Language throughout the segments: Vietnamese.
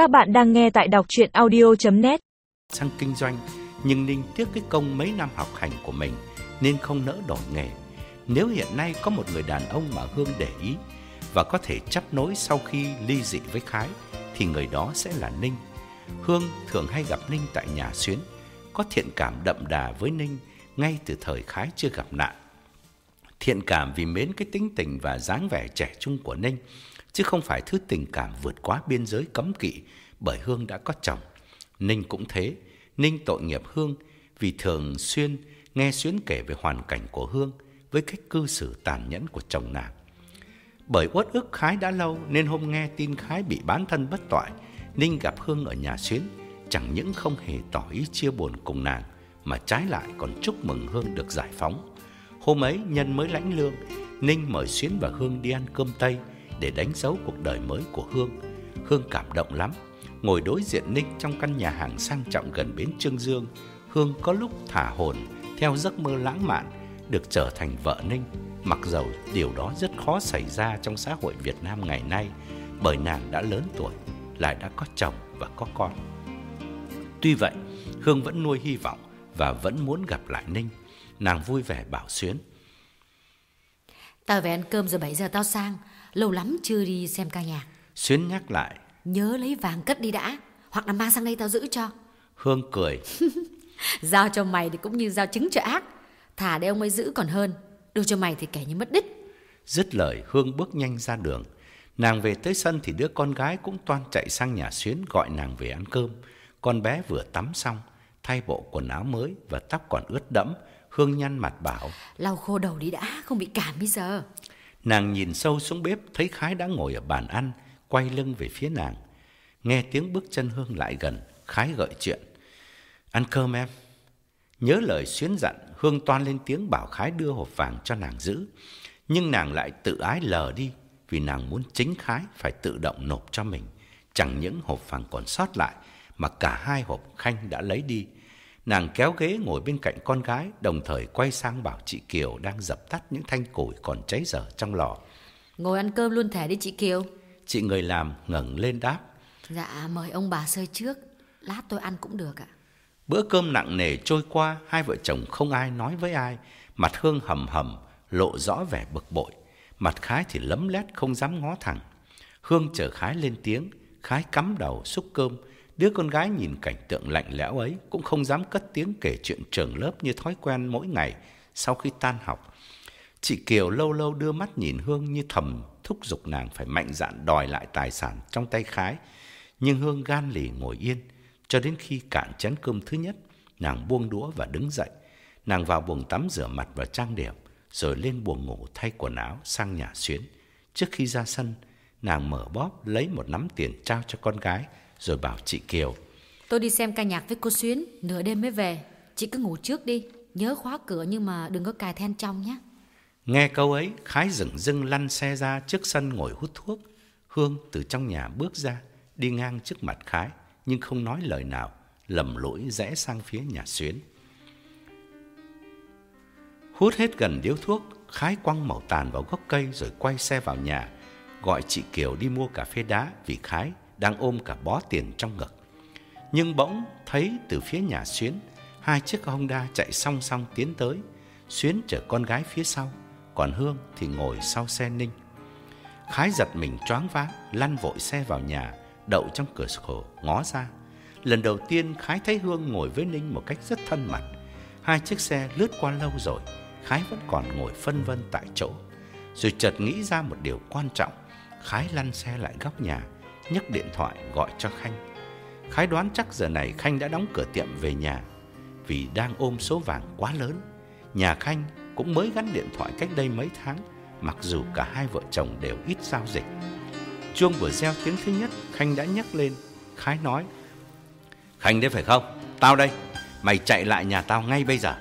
Các bạn đang nghe tại đọc chuyện audio.net sang kinh doanh nhưng Ninh tiếc cái công mấy năm học hành của mình nên không nỡ đổi nghề. Nếu hiện nay có một người đàn ông mà Hương để ý và có thể chấp nối sau khi ly dị với Khái thì người đó sẽ là Ninh. Hương thường hay gặp Ninh tại nhà xuyến, có thiện cảm đậm đà với Ninh ngay từ thời Khái chưa gặp nạn. Thiện cảm vì mến cái tính tình và dáng vẻ trẻ trung của Ninh, chứ không phải thứ tình cảm vượt quá biên giới cấm kỵ bởi Hương đã có chồng. Ninh cũng thế, Ninh tội nghiệp Hương vì thường xuyên nghe Xuyến kể về hoàn cảnh của Hương với cách cư xử tàn nhẫn của chồng nàng. Bởi uất ức Khái đã lâu nên hôm nghe tin Khái bị bán thân bất toại, Ninh gặp Hương ở nhà Xuyến, chẳng những không hề tỏ ý chia buồn cùng nàng, mà trái lại còn chúc mừng Hương được giải phóng. Hôm ấy nhân mới lãnh lương, Ninh mời Xuyến và Hương đi ăn cơm Tây để đánh dấu cuộc đời mới của Hương. Hương cảm động lắm, ngồi đối diện Ninh trong căn nhà hàng sang trọng gần bến Trương Dương, Hương có lúc thả hồn theo giấc mơ lãng mạn được trở thành vợ Ninh, mặc dầu điều đó rất khó xảy ra trong xã hội Việt Nam ngày nay, bởi nàng đã lớn tuổi, lại đã có chồng và có con. Tuy vậy, Hương vẫn nuôi hy vọng và vẫn muốn gặp lại Ninh. Nàng vui vẻ bảo Xuyến. Tao về ăn cơm rồi 7 giờ tao sang. Lâu lắm chưa đi xem ca nhạc. Xuyến nhắc lại. Nhớ lấy vàng cất đi đã. Hoặc là mang sang đây tao giữ cho. Hương cười. Giao cho mày thì cũng như giao trứng cho ác. Thả để ông ấy giữ còn hơn. Đưa cho mày thì kể như mất đích. Dứt lời Hương bước nhanh ra đường. Nàng về tới sân thì đứa con gái cũng toan chạy sang nhà Xuyến gọi nàng về ăn cơm. Con bé vừa tắm xong, thay bộ quần áo mới và tóc còn ướt đẫm. Hương nhăn mặt bảo. Lau khô đầu đi đã, không bị cảm bây giờ. Nàng nhìn sâu xuống bếp thấy Khái đã ngồi ở bàn ăn, quay lưng về phía nàng. Nghe tiếng bước chân Hương lại gần, Khái gợi chuyện. Ăn cơm em. Nhớ lời xuyến dặn, Hương toan lên tiếng bảo Khái đưa hộp vàng cho nàng giữ. Nhưng nàng lại tự ái lờ đi vì nàng muốn chính Khái phải tự động nộp cho mình. Chẳng những hộp vàng còn sót lại mà cả hai hộp Khanh đã lấy đi. Nàng kéo ghế ngồi bên cạnh con gái, đồng thời quay sang bảo chị Kiều đang dập tắt những thanh củi còn cháy dở trong lò. Ngồi ăn cơm luôn thẻ đi chị Kiều. Chị người làm ngẩng lên đáp. Dạ, mời ông bà sơi trước. Lát tôi ăn cũng được ạ. Bữa cơm nặng nề trôi qua, hai vợ chồng không ai nói với ai. Mặt Hương hầm hầm, lộ rõ vẻ bực bội. Mặt Khái thì lấm lét không dám ngó thẳng. Hương chờ Khái lên tiếng, Khái cắm đầu xúc cơm. Đứa con gái nhìn cảnh tượng lạnh lẽo ấy cũng không dám cất tiếng kể chuyện trường lớp như thói quen mỗi ngày sau khi tan học. Chị Kiều lâu lâu đưa mắt nhìn Hương như thầm thúc giục nàng phải mạnh dạn đòi lại tài sản trong tay Khái. Nhưng Hương gan lì ngồi yên, cho đến khi cạn chén cơm thứ nhất, nàng buông đũa và đứng dậy. Nàng vào buồng tắm rửa mặt và trang điểm, rồi lên buồng ngủ thay quần áo sang nhà xuyến. Trước khi ra sân, nàng mở bóp lấy một nắm tiền trao cho con gái, rồi bảo chị Kiều. Tôi đi xem ca nhạc với cô Xuyến, nửa đêm mới về. Chị cứ ngủ trước đi, nhớ khóa cửa nhưng mà đừng có cài then trong nhé. Nghe câu ấy, Khái dừng dưng lăn xe ra trước sân ngồi hút thuốc. Hương từ trong nhà bước ra, đi ngang trước mặt Khái, nhưng không nói lời nào, lầm lỗi rẽ sang phía nhà xuyến. Hút hết gần điếu thuốc, Khái quăng mẩu tàn vào gốc cây rồi quay xe vào nhà, gọi chị Kiều đi mua cà phê đá vì Khái đang ôm cả bó tiền trong ngực. Nhưng bỗng thấy từ phía nhà Xuyến, hai chiếc Honda chạy song song tiến tới, Xuyến chở con gái phía sau, còn Hương thì ngồi sau xe Ninh. Khái giật mình choáng váng, lăn vội xe vào nhà, đậu trong cửa sổ ngó ra. Lần đầu tiên Khái thấy Hương ngồi với Ninh một cách rất thân mật. Hai chiếc xe lướt qua lâu rồi, Khái vẫn còn ngồi phân vân tại chỗ. Rồi chợt nghĩ ra một điều quan trọng, Khái lăn xe lại góc nhà, nhấc điện thoại gọi cho Khanh. Khái đoán chắc giờ này Khanh đã đóng cửa tiệm về nhà vì đang ôm số vàng quá lớn. Nhà Khanh cũng mới gắn điện thoại cách đây mấy tháng, mặc dù cả hai vợ chồng đều ít giao dịch. Chuông vừa reo tiếng thứ nhất, Khanh đã nhấc lên. Khái nói, Khanh đấy phải không? Tao đây, mày chạy lại nhà tao ngay bây giờ.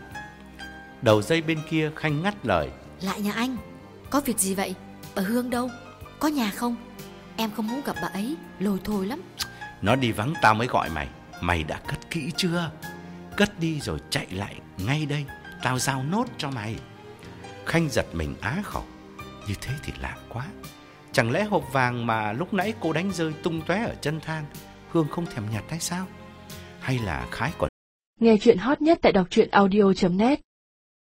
Đầu dây bên kia Khanh ngắt lời. Lại nhà anh, có việc gì vậy? Bà Hương đâu? Có nhà không? Em không muốn gặp bà ấy, lôi thôi lắm. Nó đi vắng tao mới gọi mày. Mày đã cất kỹ chưa? Cất đi rồi chạy lại ngay đây. Tao giao nốt cho mày. Khanh giật mình á khẩu. Như thế thì lạ quá. Chẳng lẽ hộp vàng mà lúc nãy cô đánh rơi tung tóe ở chân thang Hương không thèm nhặt hay sao? Hay là Khái còn Nghe chuyện hot nhất tại đọc truyện audio.net